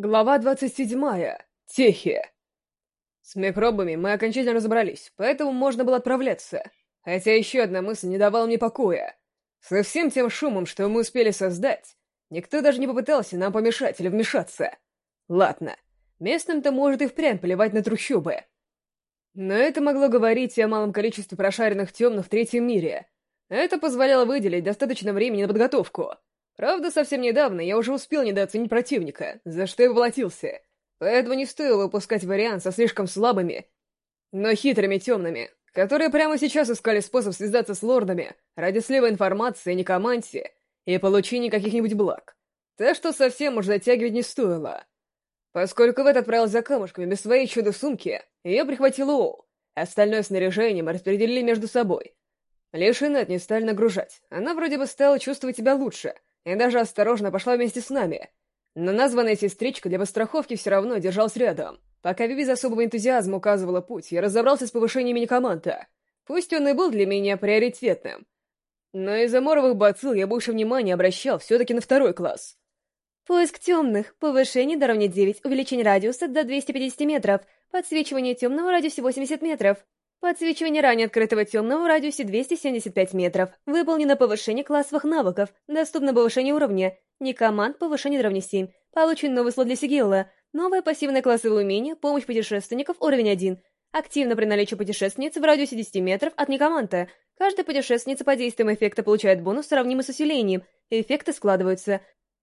Глава 27. Техи. С микробами мы окончательно разобрались, поэтому можно было отправляться. Хотя еще одна мысль не давала мне покоя. Со всем тем шумом, что мы успели создать, никто даже не попытался нам помешать или вмешаться. Ладно, местным-то может и впрямь плевать на трущобы. Но это могло говорить и о малом количестве прошаренных темных в третьем мире. Это позволяло выделить достаточно времени на подготовку — Правда, совсем недавно я уже успел недооценить противника, за что и воплотился. Поэтому не стоило упускать вариант со слишком слабыми, но хитрыми темными, которые прямо сейчас искали способ связаться с лордами ради слива информации о некоманте и получения каких-нибудь благ. Так что совсем уж затягивать не стоило. Поскольку Вэт отправился за камушками без своей чудо-сумки, ее прихватил Оу. Остальное снаряжение мы распределили между собой. Лишь Инет не стали нагружать. Она вроде бы стала чувствовать себя лучше — и даже осторожно пошла вместе с нами. Но названная сестричка для постраховки все равно держалась рядом. Пока Виви без особого энтузиазма указывала путь, я разобрался с повышением мини-команда. Пусть он и был для меня приоритетным. Но из-за моровых бацилл я больше внимания обращал все-таки на второй класс. Поиск темных. Повышение до равня 9. Увеличение радиуса до 250 метров. Подсвечивание темного в радиусе 80 метров. Подсвечивание ранее открытого темного в радиусе 275 метров. Выполнено повышение классовых навыков. Доступно повышение уровня. Не команд, повышение до равня 7. Получен новый слот для Сигилла. Новое пассивное классовое умение «Помощь путешественников» уровень 1. Активно при наличии путешественницы в радиусе 10 метров от некоманта. Каждая путешественница по действиям эффекта получает бонус, сравнимый с усилением. Эффекты складываются.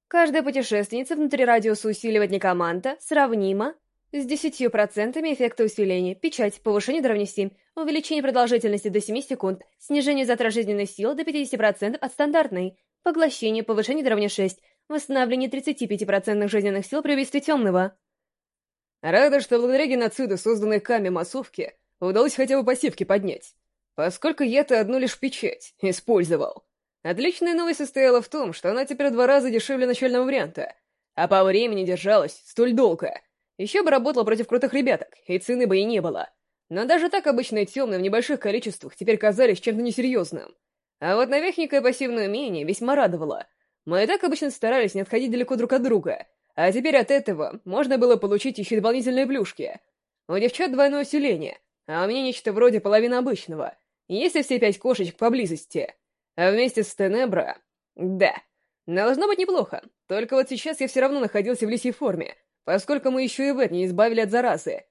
Каждая путешественница внутри радиуса усиливает некоманта сравнимо с 10% эффекта усиления. Печать. Повышение равня 7. Увеличение продолжительности до 7 секунд. Снижение затрат жизненной силы до 50% от стандартной. Поглощение. Повышение до равня 6. Восстановление 35% жизненных сил при убийстве темного. Рада, что благодаря геноциду, созданной Ками массовки, удалось хотя бы пассивки поднять. Поскольку я-то одну лишь печать использовал. Отличная новость состояла в том, что она теперь в два раза дешевле начального варианта, а по времени держалась столь долго. Еще бы работала против крутых ребяток, и цены бы и не было. Но даже так обычные темные в небольших количествах теперь казались чем-то несерьезным. А вот новехненькое пассивное умение весьма радовало. Мы и так обычно старались не отходить далеко друг от друга, а теперь от этого можно было получить еще дополнительные плюшки. У девчат двойное усиление, а у меня нечто вроде половины обычного, если все пять кошечек поблизости. А вместе с Тенебро... Да, должно быть неплохо, только вот сейчас я все равно находился в лисьей форме, поскольку мы еще и в это не избавили от заразы.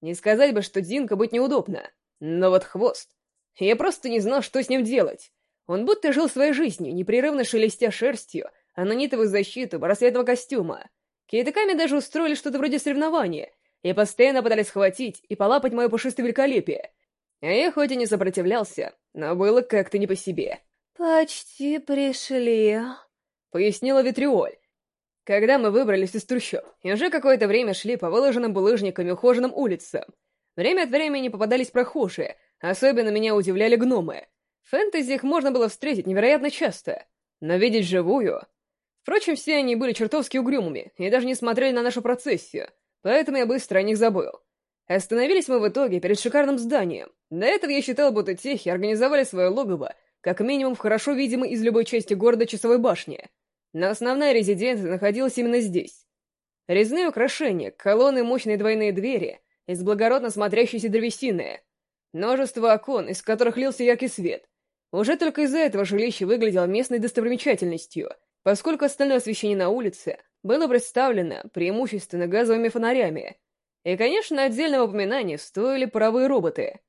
Не сказать бы, что Динка быть неудобно. Но вот хвост... Я просто не знал, что с ним делать. Он будто жил своей жизнью, непрерывно шелестя шерстью, а нитовую защиту браслетного костюма. Кейтаками даже устроили что-то вроде соревнования, и постоянно пытались схватить и полапать мое пушистое великолепие. А я хоть и не сопротивлялся, но было как-то не по себе. «Почти пришли», — пояснила Витриоль, когда мы выбрались из трущоб, и уже какое-то время шли по выложенным булыжниками ухоженным улицам. Время от времени попадались прохожие, особенно меня удивляли гномы. Фэнтези их можно было встретить невероятно часто, но видеть живую... Впрочем, все они были чертовски угрюмыми и даже не смотрели на нашу процессию, поэтому я быстро о них забыл. Остановились мы в итоге перед шикарным зданием. До этого я считал, будто техи организовали свое логово как минимум в хорошо видимой из любой части города часовой башне — но основная резиденция находилась именно здесь. Резные украшения, колонны мощные двойные двери из благородно смотрящейся древесины, множество окон, из которых лился яркий свет. Уже только из-за этого жилище выглядело местной достопримечательностью, поскольку остальное освещение на улице было представлено преимущественно газовыми фонарями. И, конечно, отдельного упоминания стоили паровые роботы.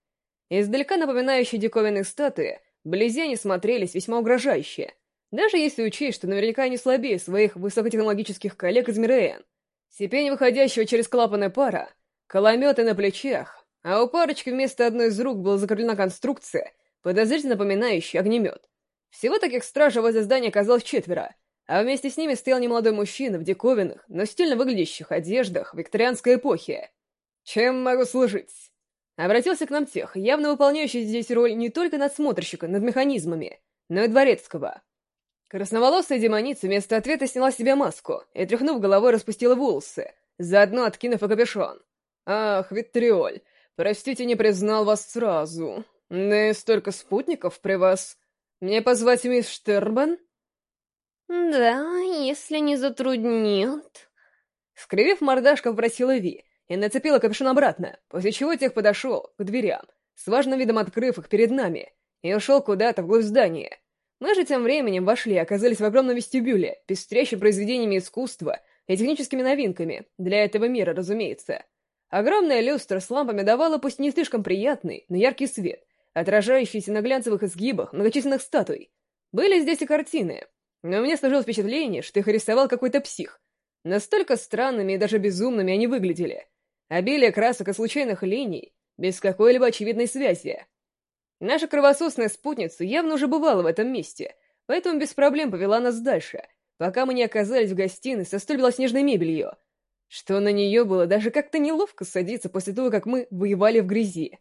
Издалека напоминающие диковинные статуи, вблизи они смотрелись весьма угрожающе — даже если учесть, что наверняка они слабее своих высокотехнологических коллег из Мирээн. Сипень выходящего через клапаны пара, колометы на плечах, а у парочки вместо одной из рук была закреплена конструкция, подозрительно напоминающая огнемет. Всего таких стражей возле здания оказалось четверо, а вместе с ними стоял немолодой мужчина в диковинных, но стильно выглядящих одеждах викторианской эпохи. «Чем могу служить?» Обратился к нам тех, явно выполняющий здесь роль не только надсмотрщика над механизмами, но и дворецкого. Красноволосая демоница вместо ответа сняла с себя маску и, тряхнув головой, распустила волосы, заодно откинув и капюшон. «Ах, Витриоль, простите, не признал вас сразу. Да и столько спутников при вас. Мне позвать мисс Штербан?» «Да, если не затруднит». Скривив мордашку, попросила Ви и нацепила капюшон обратно, после чего тех подошел к дверям, с важным видом открыв их перед нами, и ушел куда-то вглубь здания. Мы же тем временем вошли и оказались в огромном вестибюле, пестрящем произведениями искусства и техническими новинками, для этого мира, разумеется. Огромная люстра с лампами давала пусть не слишком приятный, но яркий свет, отражающийся на глянцевых изгибах многочисленных статуй. Были здесь и картины, но у меня сложилось впечатление, что их рисовал какой-то псих. Настолько странными и даже безумными они выглядели. Обилие красок и случайных линий, без какой-либо очевидной связи. Наша кровососная спутница явно уже бывала в этом месте, поэтому без проблем повела нас дальше, пока мы не оказались в гостиной со столь белоснежной мебелью, что на нее было даже как-то неловко садиться после того, как мы воевали в грязи.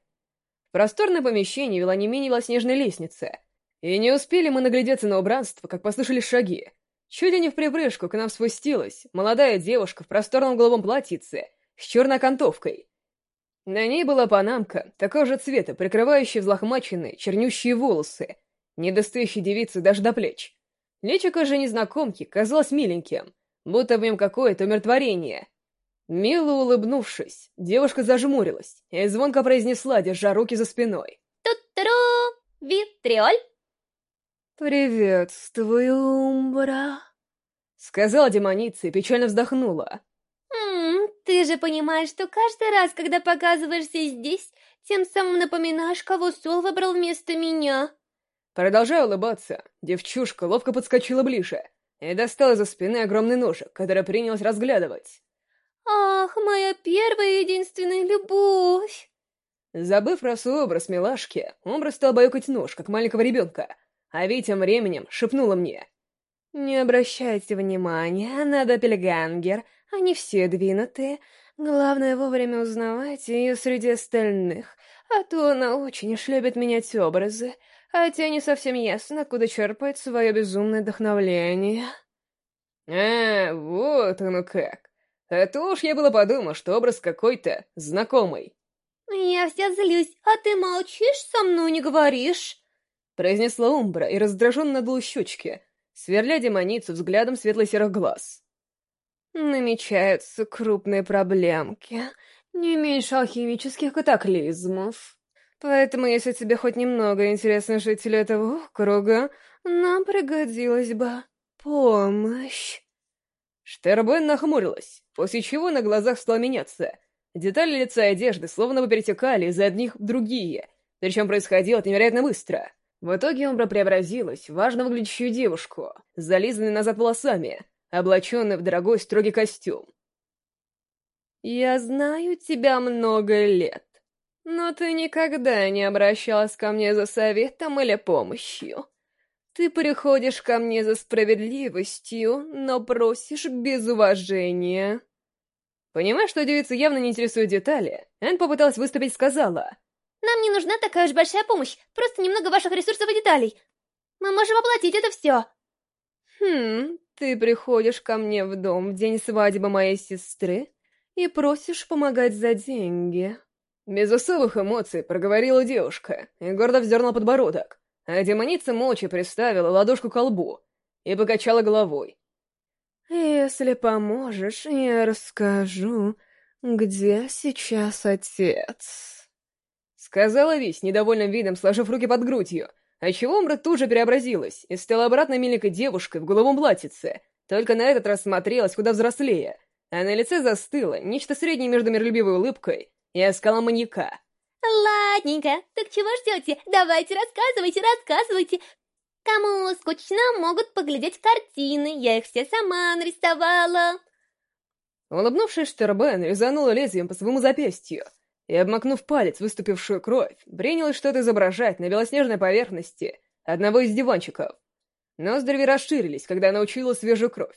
Просторное помещение вела не менее белоснежная лестница, и не успели мы наглядеться на убранство, как послышались шаги. Чуть ли не в припрыжку к нам спустилась молодая девушка в просторном голубом платьице с черной окантовкой. На ней была панамка, такого же цвета, прикрывающая взлохмаченные, чернющие волосы, не достающие девицы даже до плеч. Личико же незнакомки казалось миленьким, будто в нем какое-то умиротворение. Мило улыбнувшись, девушка зажмурилась и звонко произнесла, держа руки за спиной. «Тут-туру! Витриоль!» «Приветствую, Умбра!» Сказала демоница и печально вздохнула. «М ты же понимаешь, что каждый раз, когда показываешься здесь, тем самым напоминаешь, кого Сол выбрал вместо меня». Продолжая улыбаться, девчушка ловко подскочила ближе и достала за спины огромный ножик, который принялась разглядывать. «Ах, моя первая и единственная любовь!» Забыв про свой образ милашки, Умбра стал баюкать нож, как маленького ребенка, а Ви тем временем шепнула мне. «Не обращайте внимания на Доппельгангер, они все двинутые. Главное вовремя узнавать ее среди остальных, а то она очень уж любит менять образы, хотя не совсем ясно, откуда черпает свое безумное вдохновление». «А, вот оно как. А то уж я было подумал, что образ какой-то знакомый». «Я вся злюсь, а ты молчишь, со мной не говоришь?» произнесла Умбра и раздраженно надула щечки, сверля демоницу взглядом светло-серых глаз. Намечаются крупные проблемки, не меньше алхимических катаклизмов. Поэтому, если тебе хоть немного интересны жители этого округа, нам пригодилась бы помощь. Штербен нахмурилась, после чего на глазах стало меняться. Детали лица и одежды словно бы перетекали из одних в другие, причем происходило это невероятно быстро. В итоге Умбра преобразилась в важно выглядящую девушку, с зализанной назад волосами, облаченной в дорогой строгий костюм. «Я знаю тебя много лет, но ты никогда не обращалась ко мне за советом или помощью. Ты приходишь ко мне за справедливостью, но просишь без уважения». Понимая, что девица явно не интересует детали, Энн попыталась выступить сказала — нам не нужна такая уж большая помощь, просто немного ваших ресурсов и деталей. Мы можем оплатить это все. Хм, ты приходишь ко мне в дом в день свадьбы моей сестры и просишь помогать за деньги. Без особых эмоций проговорила девушка и гордо вздернула подбородок, а демоница молча приставила ладошку к лбу и покачала головой. «Если поможешь, я расскажу, где сейчас отец». Сказала Вись, недовольным видом сложив руки под грудью, отчего Умбра тут же преобразилась и стала обратно миленькой девушкой в голубом платьице, только на этот раз смотрелась куда взрослее, а на лице застыло нечто среднее между миролюбивой улыбкой и оскалом маньяка. «Ладненько, так чего ждете? Давайте рассказывайте, рассказывайте. Кому скучно, могут поглядеть картины, я их все сама нарисовала». Улыбнувшись, Штербен резанула лезвием по своему запястью, и, обмакнув палец, выступившую кровь, принялась что-то изображать на белоснежной поверхности одного из диванчиков. Ноздри расширились, когда она учуяла свежую кровь.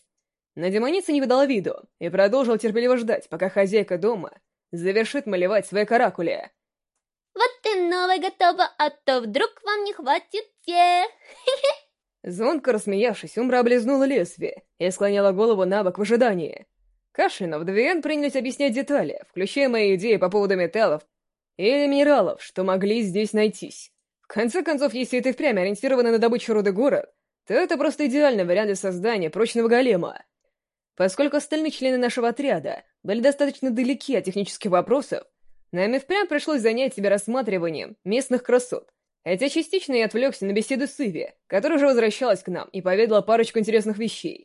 Но демоница не выдала виду и продолжила терпеливо ждать, пока хозяйка дома завершит малевать свои каракули. «Вот и новая готова, а то вдруг вам не хватит тех!» Звонко рассмеявшись, Умбра облизнула лезвие и склоняла голову на бок в ожидании. Кашлянув, Двиен принялись объяснять детали, включая мои идеи по поводу металлов или минералов, что могли здесь найтись. В конце концов, если это впрямь ориентированный на добычу руды город, то это просто идеальный вариант для создания прочного голема. Поскольку остальные члены нашего отряда были достаточно далеки от технических вопросов, нам и впрямь пришлось занять себя рассматриванием местных красот, хотя частично я отвлекся на беседу с Иви, которая уже возвращалась к нам и поведала парочку интересных вещей.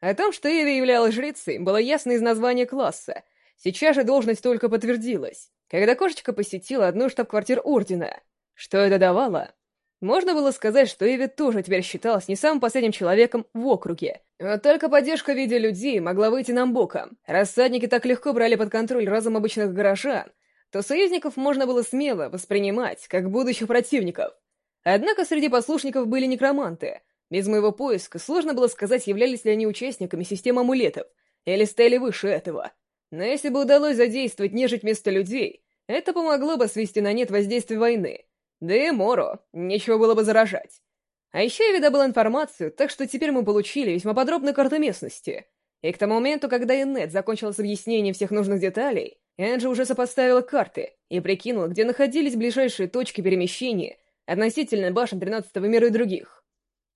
О том, что Иви являлась жрицей, было ясно из названия класса. Сейчас же должность только подтвердилась, когда кошечка посетила одну из штаб-квартир Ордена. Что это давало? Можно было сказать, что Иви тоже теперь считалась не самым последним человеком в округе. Вот только поддержка в виде людей могла выйти нам боком. Рассадники так легко брали под контроль разум обычных горожан, то союзников можно было смело воспринимать как будущих противников. Однако среди послушников были некроманты. Без моего поиска сложно было сказать, являлись ли они участниками системы амулетов, или стояли выше этого. Но если бы удалось задействовать нежить вместо людей, это помогло бы свести на нет воздействие войны — да и Моро, нечего было бы заражать. А еще я видобыл информацию, так что теперь мы получили весьма подробную карту местности. И к тому моменту, когда Иннет закончила с объяснением всех нужных деталей, Энджи уже сопоставила карты и прикинула, где находились ближайшие точки перемещения относительно башен Тринадцатого мира и других.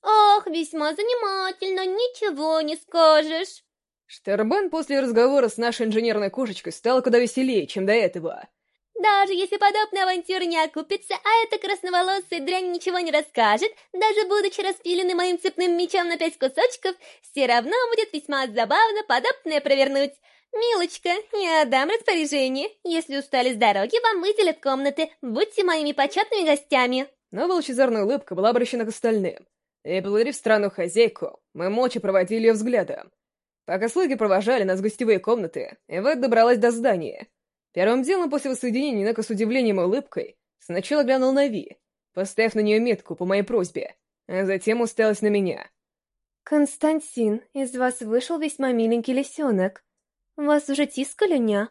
«Ох, весьма занимательно, ничего не скажешь!» Штербан после разговора с нашей инженерной кошечкой стал куда веселее, чем до этого. Даже если подобная авантюра не окупится, а эта красноволосая дрянь ничего не расскажет, даже будучи распилены моим цепным мечом на пять кусочков, все равно будет весьма забавно подобное провернуть. «Милочка, я дам распоряжение. Если устали с дороги, вам выделят комнаты. Будьте моими почетными гостями». Новая лучезарная улыбка была обращена к остальным. И, благодарив странную хозяйку, мы молча проводили ее взглядом. Пока слуги провожали нас в гостевые комнаты, Эвет добралась до здания. Первым делом после воссоединения Нека с удивлением и улыбкой сначала глянул на Ви, поставив на нее метку по моей просьбе, а затем уставилась на меня. «Константин, из вас вышел весьма миленький лисенок. Вас уже тискали, ня?»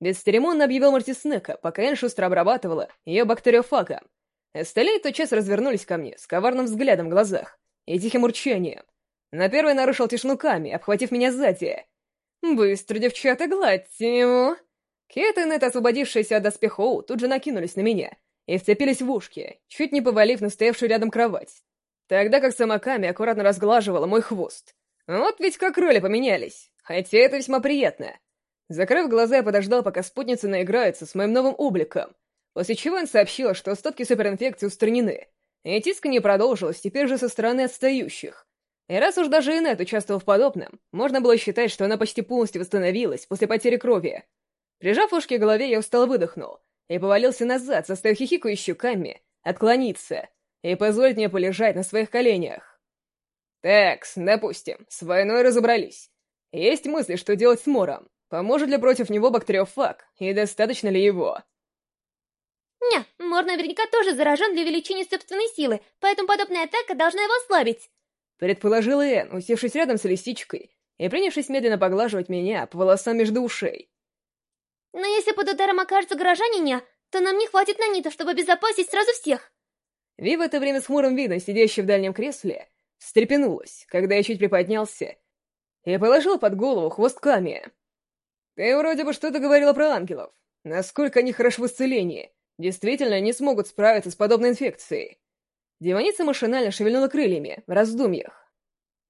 Бесцеремонно объявил Мартиснека, пока Энн шустро обрабатывала ее бактериофагом. Остальные тотчас развернулись ко мне с коварным взглядом в глазах и тихим урчанием. На первый нарушил тишину Ками, обхватив меня сзади. «Быстро, девчата, гладьте его!» Кет и Нет, освободившиеся от доспехов, тут же накинулись на меня и вцепились в ушки, чуть не повалив на стоявшую рядом кровать. Тогда как Самаками аккуратно разглаживала мой хвост. Вот ведь как роли поменялись, хотя это весьма приятно. Закрыв глаза, я подождал, пока спутница наиграется с моим новым обликом, после чего он сообщила, что остатки суперинфекции устранены, и тискание продолжилось теперь же со стороны отстающих. И раз уж даже Инет участвовал в подобном, можно было считать, что она почти полностью восстановилась после потери крови. Прижав ушки к голове, я устало выдохнул и повалился назад, заставив хихикающую Камми отклониться и позволить мне полежать на своих коленях. Такс, допустим, с войной разобрались. Есть мысли, что делать с Мором. Поможет ли против него бактериофаг, и достаточно ли его? Не, Мор наверняка тоже заражен для увеличения собственной силы, поэтому подобная атака должна его ослабить. Предположила Энн, усевшись рядом с лисичкой и принявшись медленно поглаживать меня по волосам между ушей. Но если под ударом окажутся горожане, то нам не хватит нанита, чтобы обезопасить сразу всех. Ви в это время с хмурым видом, сидящий в дальнем кресле, встрепенулась, когда я чуть приподнялся, и положила под голову хвост Ками. «Ты вроде бы что-то говорила про ангелов. Насколько они хороши в исцелении. Действительно, не смогут справиться с подобной инфекцией». Демоница машинально шевельнула крыльями, в раздумьях.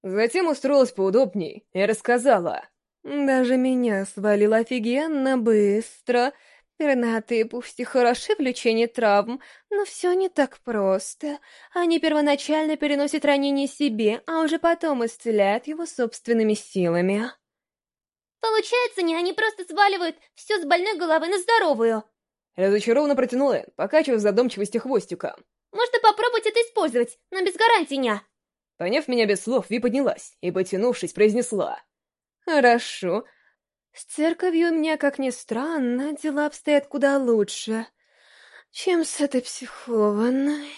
Затем устроилась поудобней и рассказала. Даже меня свалило офигенно быстро. Пернатые пусть и хороши в лечении травм, но все не так просто. Они первоначально переносят ранение себе, а уже потом исцеляют его собственными силами. Получается, не они просто сваливают все с больной головы на здоровую. Разочарованно протянула Энн, покачивая в задумчивости хвостика. Можно попробовать это использовать, но без гарантии, не. Поняв меня без слов, Ви поднялась и, потянувшись, произнесла. Хорошо. С церковью у меня, как ни странно, дела обстоят куда лучше, чем с этой психованной.